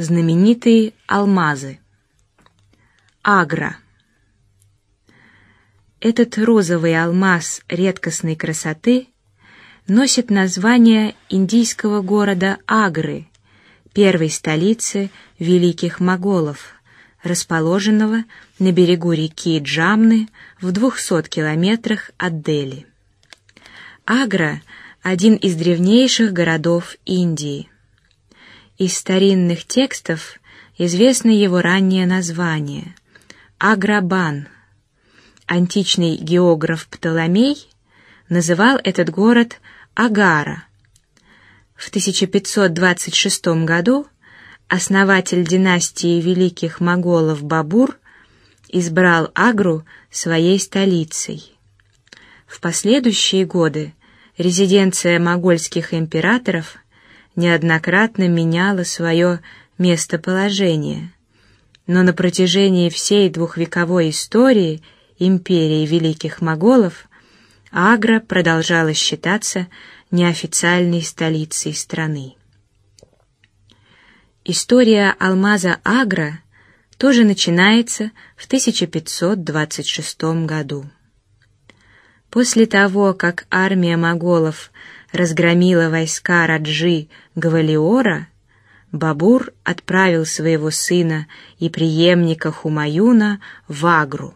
Знаменитые алмазы. Агра. Этот розовый алмаз редкостной красоты носит название индийского города Агры, первой столицы великих моголов, расположенного на берегу реки Джамны в 200 километрах от Дели. Агра – один из древнейших городов Индии. Из старинных текстов известно его раннее название – Аграбан. Античный географ Птоломей называл этот город Агара. В 1526 году основатель династии великих моголов Бабур избрал Агру своей столицей. В последующие годы резиденция могольских императоров неоднократно меняла свое местоположение, но на протяжении всей двухвековой истории империи великих моголов Агра продолжала считаться неофициальной столицей страны. История алмаза Агра тоже начинается в 1526 году. После того, как армия моголов разгромила войска Раджи Гвалиора, Бабур отправил своего сына и преемника Хумаюна в Агру,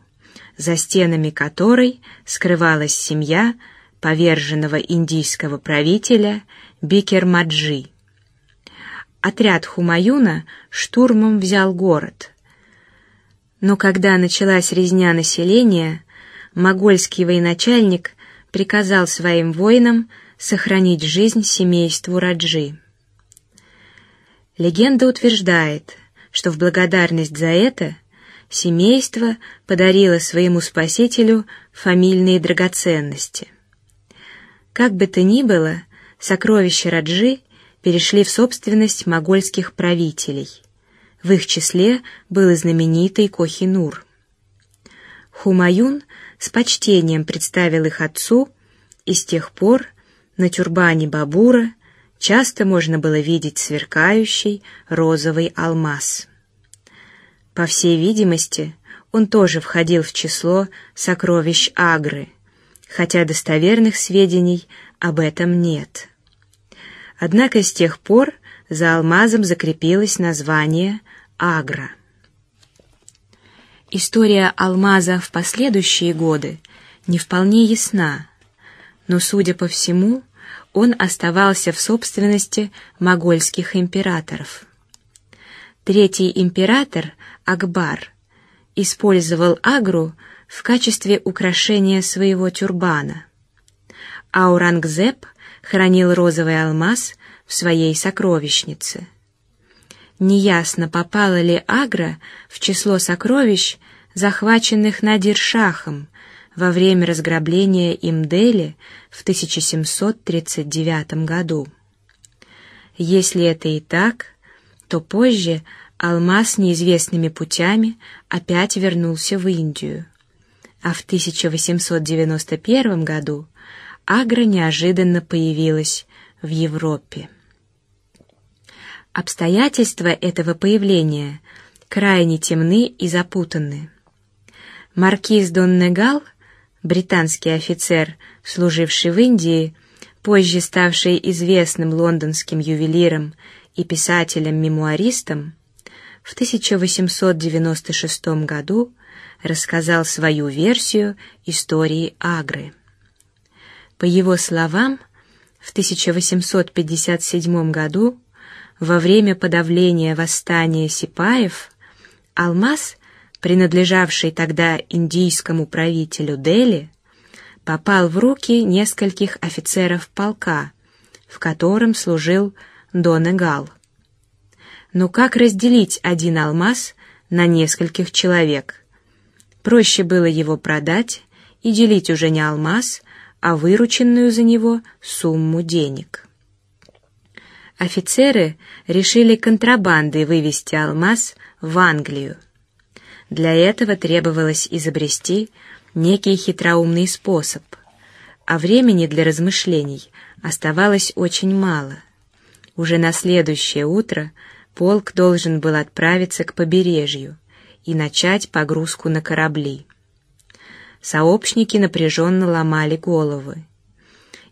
за стенами которой скрывалась семья поверженного индийского правителя Бикермаджи. Отряд Хумаюна штурмом взял город, но когда началась резня населения, могольский военачальник приказал своим воинам сохранить жизнь семейству Раджи. Легенда утверждает, что в благодарность за это семейство подарило своему спасителю фамильные драгоценности. Как бы то ни было, сокровища Раджи перешли в собственность могольских правителей. В их числе был и знаменитый Кохинур. Хумаюн с почтением представил их отцу, и с тех пор на тюрбане Бабура часто можно было видеть сверкающий розовый алмаз. По всей видимости, он тоже входил в число сокровищ Агры, хотя достоверных сведений об этом нет. Однако с тех пор за алмазом закрепилось название Агра. История алмаза в последующие годы не вполне ясна, но, судя по всему, он оставался в собственности могольских императоров. Третий император Акбар использовал агру в качестве украшения своего тюрбана. Аурангзеб хранил розовый алмаз в своей сокровищнице. Неясно, попала ли Агра в число сокровищ, захваченных Надир-шахом во время разграбления им Дели в 1739 году. Если это и так, то позже алмаз неизвестными путями опять вернулся в Индию, а в 1891 году Агра неожиданно появилась в Европе. Обстоятельства этого появления крайне темны и запутанны. Маркиз Доннегал, британский офицер, служивший в Индии, позже ставший известным лондонским ювелиром и писателем-мемуаристом, в 1896 году рассказал свою версию истории Агры. По его словам, в 1857 году во время подавления восстания сипаев алмаз, принадлежавший тогда индийскому правителю Дели, попал в руки нескольких офицеров полка, в котором служил Донегал. Но как разделить один алмаз на нескольких человек? Проще было его продать и делить уже не алмаз, а вырученную за него сумму денег офицеры решили контрабандой вывести алмаз в Англию. Для этого требовалось изобрести некий хитроумный способ, а времени для размышлений оставалось очень мало. Уже на следующее утро полк должен был отправиться к побережью и начать погрузку на корабли. Сообщники напряженно ломали головы.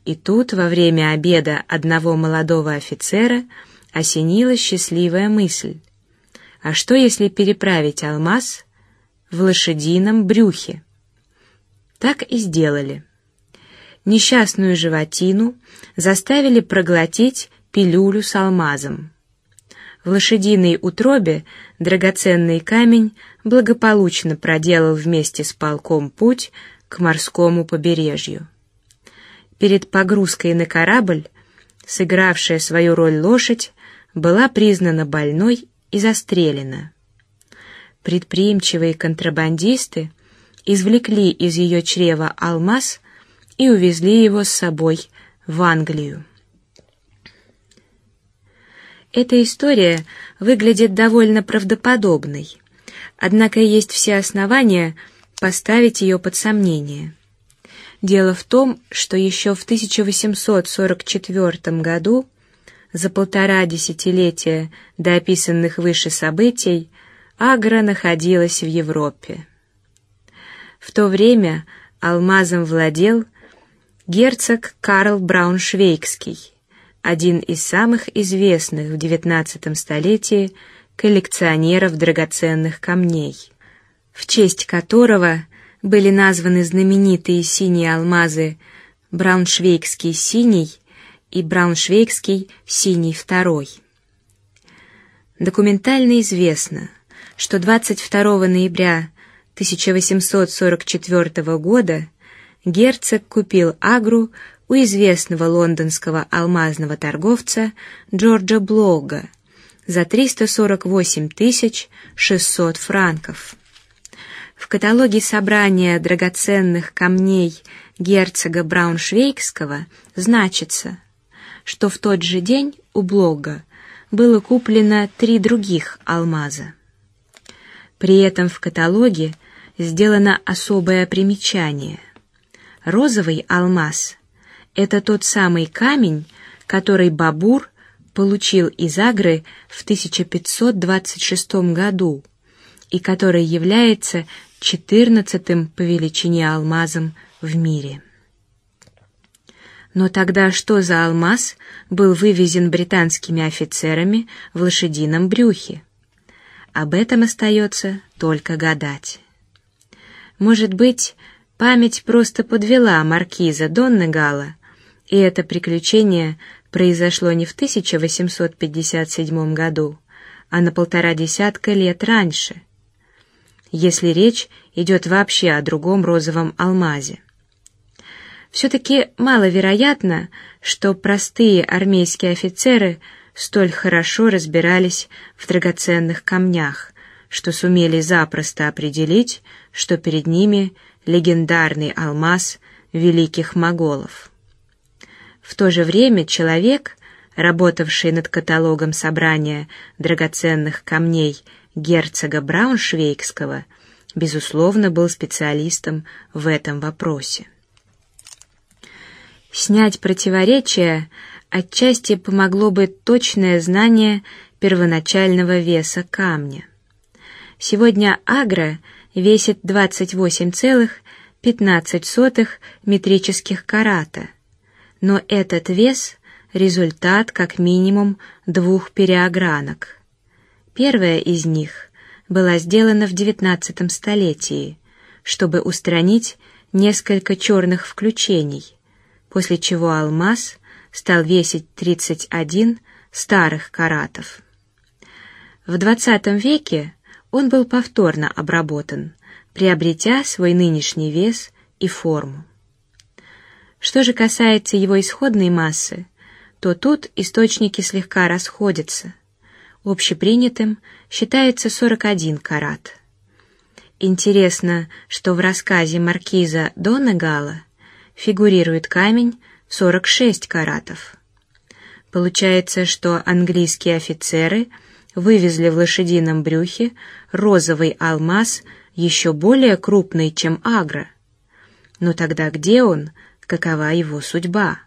И тут во время обеда одного молодого офицера осенила счастливая мысль: а что если переправить алмаз в лошадином брюхе? Так и сделали. Несчастную животину заставили проглотить пилюлю с алмазом. В лошадиной утробе драгоценный камень благополучно проделал вместе с полком путь к морскому побережью. Перед погрузкой на корабль, сыгравшая свою роль лошадь, была признана больной и застрелена. Предприимчивые контрабандисты извлекли из ее чрева алмаз и увезли его с собой в Англию. Эта история выглядит довольно правдоподобной, однако есть все основания поставить ее под сомнение. Дело в том, что еще в 1844 году, за полтора десятилетия до описанных выше событий, Агра находилась в Европе. В то время алмазом владел герцог Карл Брауншвейгский, один из самых известных в XIX столетии коллекционеров драгоценных камней, в честь которого были названы знаменитые синие алмазы Брауншвейгский синий и Брауншвейгский синий второй. Документально известно, что 22 ноября 1844 года герцог купил агру у известного лондонского алмазного торговца Джорджа Блога за 348 тысяч 600 франков. В каталоге собрания драгоценных камней герцога Брауншвейгского значится, что в тот же день у Блога было куплено три других алмаза. При этом в каталоге сделано особое примечание. Розовый алмаз – это тот самый камень, который Бабур получил из Агры в 1526 году и который является четырнадцатым по величине алмазом в мире. Но тогда что за алмаз был вывезен британскими офицерами в лошадином брюхе? Об этом остается только гадать. Может быть, память просто подвела маркиза Доннегала, и это приключение произошло не в 1857 году, а на полтора десятка лет раньше если речь идет вообще о другом розовом алмазе. Все-таки маловероятно, что простые армейские офицеры столь хорошо разбирались в драгоценных камнях, что сумели запросто определить, что перед ними легендарный алмаз великих моголов. В то же время человек, работавший над каталогом собрания драгоценных камней герцога Брауншвейгского, безусловно, был специалистом в этом вопросе. Снять противоречия отчасти помогло бы точное знание первоначального веса камня. Сегодня агра весит 28,15 метрических карата, но этот вес результат как минимум двух переогранок. Первая из них была сделана в XIX столетии, чтобы устранить несколько черных включений, после чего алмаз стал весить 31 старых каратов. В XX веке он был повторно обработан, приобретя свой нынешний вес и форму. Что же касается его исходной массы, то тут источники слегка расходятся общепринятым считается 41 карат. Интересно, что в рассказе маркиза Донегала фигурирует камень 46 каратов. Получается, что английские офицеры вывезли в лошадином брюхе розовый алмаз еще более крупный, чем агра. Но тогда где он? Какова его судьба?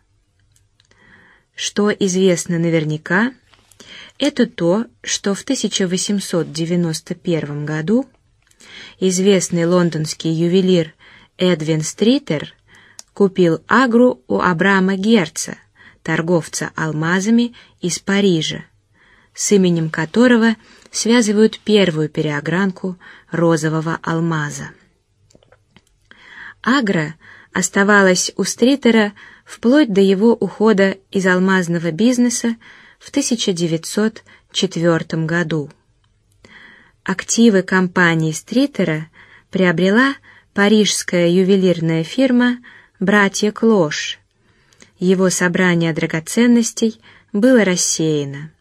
Что известно наверняка? это то, что в 1891 году известный лондонский ювелир Эдвин Стритер купил агру у Абрама Герца, торговца алмазами из Парижа, с именем которого связывают первую переогранку розового алмаза. Агра оставалась у Стритера вплоть до его ухода из алмазного бизнеса в 1904 году. Активы компании Стритера приобрела парижская ювелирная фирма «Братья Клош». Его собрание драгоценностей было рассеяно.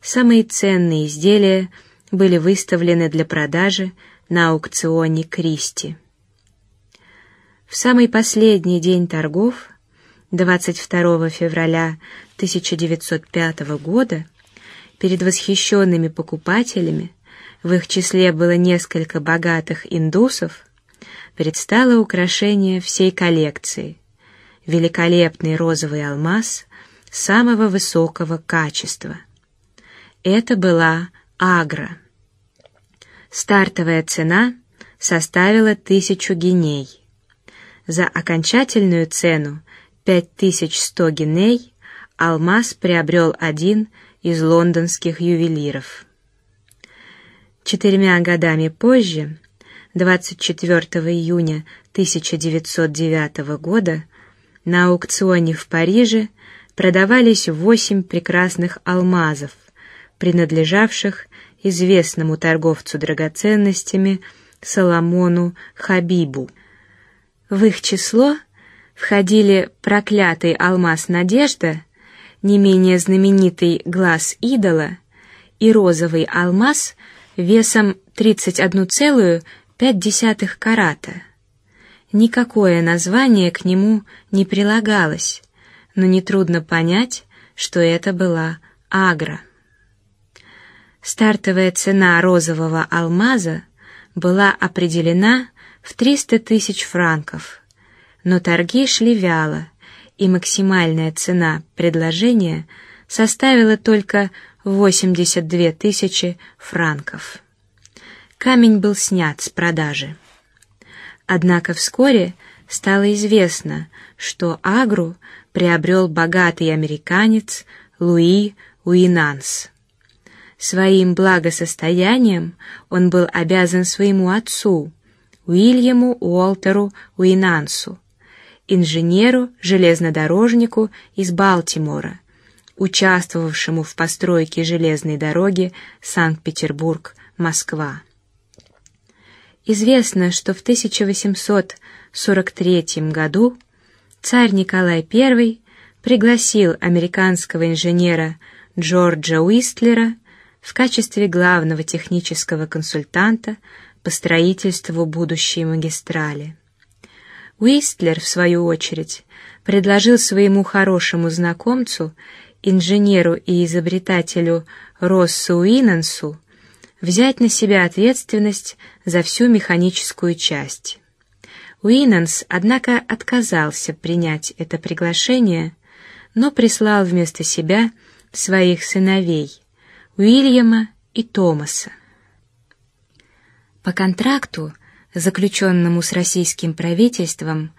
Самые ценные изделия были выставлены для продажи на аукционе Кристи. В самый последний день торгов, 22 февраля 1905 года, перед восхищенными покупателями, в их числе было несколько богатых индусов, предстало украшение всей коллекции: великолепный розовый алмаз самого высокого качества. Это была агра. Стартовая цена составила тысячу гиней. За окончательную цену 5100 гиней алмаз приобрел один из лондонских ювелиров. Четырьмя годами позже, 24 июня 1909 года, на аукционе в Париже продавались восемь прекрасных алмазов, принадлежавших известному торговцу драгоценностями Соломону Хабибу. В их число входили проклятый алмаз Надежда, не менее знаменитый глаз идола и розовый алмаз весом 31,5 карата. Никакое название к нему не прилагалось, но не трудно понять, что это была агра. Стартовая цена розового алмаза была определена в 300 тысяч франков, но торги шли вяло, и максимальная цена предложения составила только 82 тысячи франков. Камень был снят с продажи. Однако вскоре стало известно, что Агру приобрел богатый американец Луи Уинанс. Своим благосостоянием он был обязан своему отцу, Уильяму Уолтеру Уинансу, инженеру-железнодорожнику из Балтимора, участвовавшему в постройке железной дороги Санкт-Петербург-Москва. Известно, что в 1843 году царь Николай I пригласил американского инженера Джорджа Уистлера в качестве главного технического консультанта по строительству будущей магистрали. Уистлер, в свою очередь, предложил своему хорошему знакомцу, инженеру и изобретателю Россу Уинансу, взять на себя ответственность за всю механическую часть. Уинанс, однако, отказался принять это приглашение, но прислал вместо себя своих сыновей Уильяма и Томаса. По контракту, заключенному с российским правительством,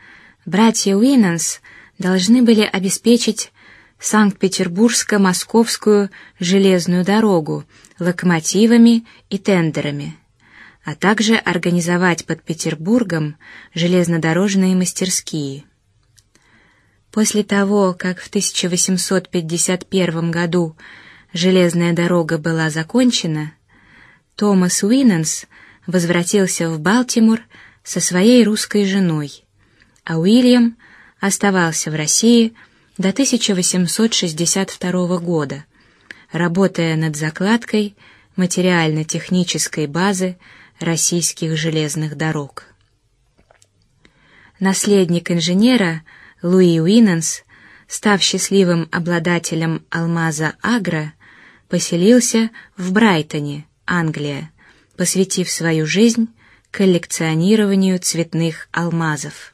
братья Уинанс должны были обеспечить Санкт-Петербургско-Московскую железную дорогу локомотивами и тендерами, а также организовать под Петербургом железнодорожные мастерские. После того, как в 1851 году железная дорога была закончена, Томас Уинанс возвратился в Балтимор со своей русской женой, а Уильям оставался в России до 1862 года, работая над закладкой материально-технической базы российских железных дорог. Наследник инженера Луи Уинанс, став счастливым обладателем алмаза Агра, поселился в Брайтоне, Англия, посвятив свою жизнь коллекционированию цветных алмазов.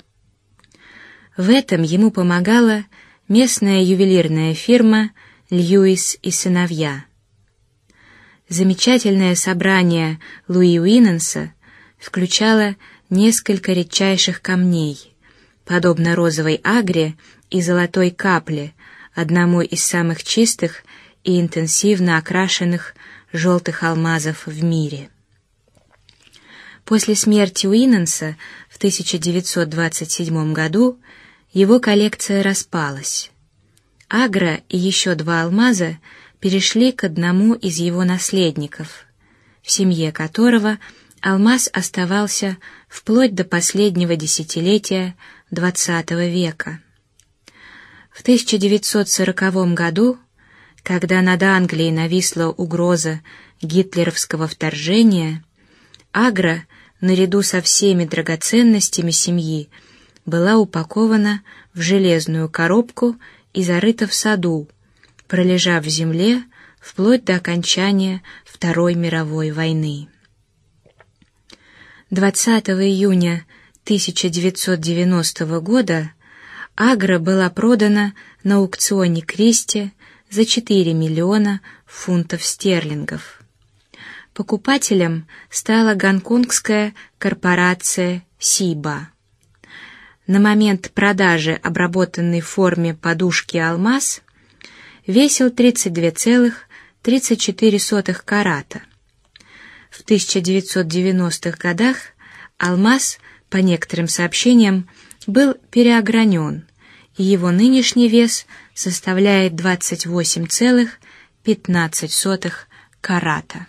В этом ему помогала местная ювелирная фирма Льюис и сыновья. Замечательное собрание Луи Уинненса включало несколько редчайших камней, подобно розовой агре и золотой капле, одному из самых чистых и интенсивно окрашенных желтых алмазов в мире. После смерти Уинненса в 1927 году его коллекция распалась. Агра и еще два алмаза перешли к одному из его наследников, в семье которого алмаз оставался вплоть до последнего десятилетия XX века. В 1940 году, когда над Англией нависла угроза гитлеровского вторжения, Агра, наряду со всеми драгоценностями семьи, была упакована в железную коробку и зарыта в саду, пролежав в земле вплоть до окончания Второй мировой войны. 20 июня 1990 года Агра была продана на аукционе Кристи за 4 миллиона фунтов стерлингов. Покупателем стала гонконгская корпорация Сиба. На момент продажи обработанной форме подушки алмаз весил 32,34 карата. В 1990-х годах алмаз, по некоторым сообщениям, был переогранен, и его нынешний вес составляет 28,15 карата.